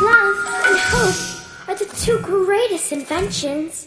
love, and hope are the two greatest inventions.